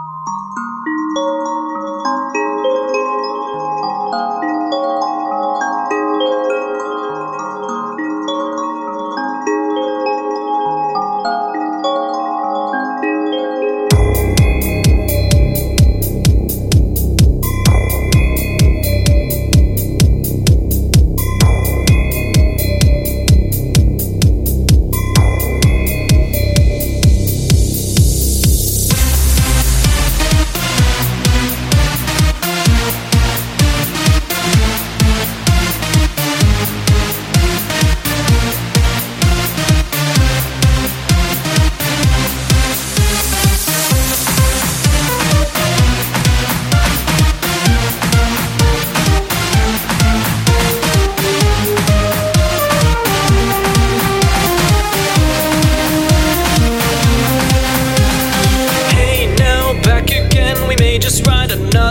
you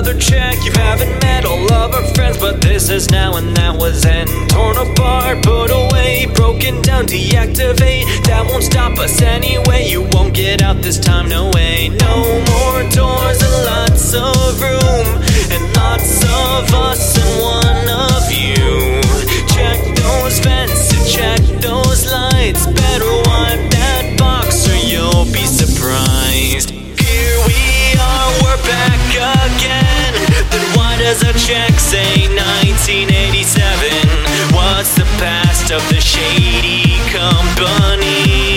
another check. You haven't met all of our friends, but this is now and that was end. Torn apart, put away, broken down, deactivate. That won't stop us anyway. You won't get out this time, no way. No more doors alive. There's a check say 1987. What's the past of the shady company?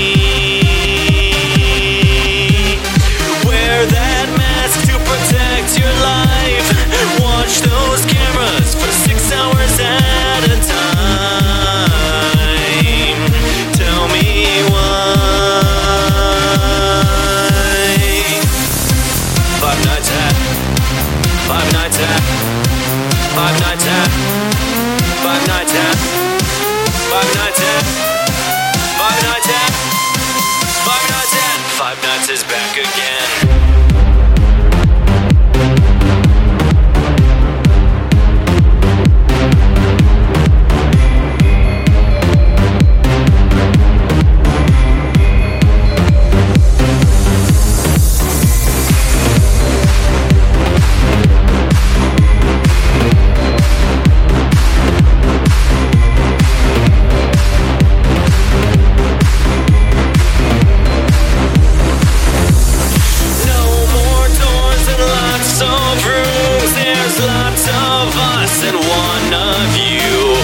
of us and one of you.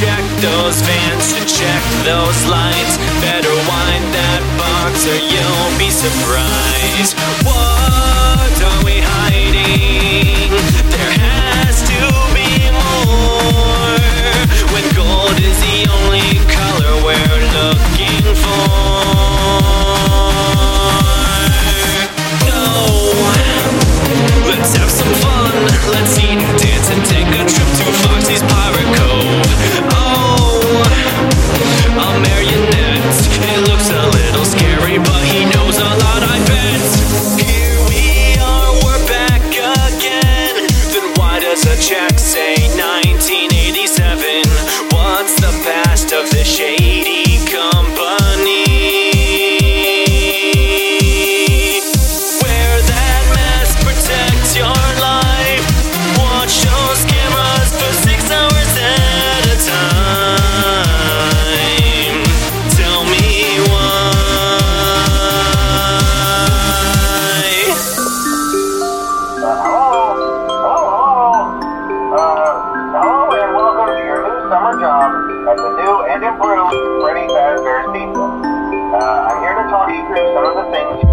Check those vans to check those lights. Better wind that box or you'll be surprised. Whoa. these things, the things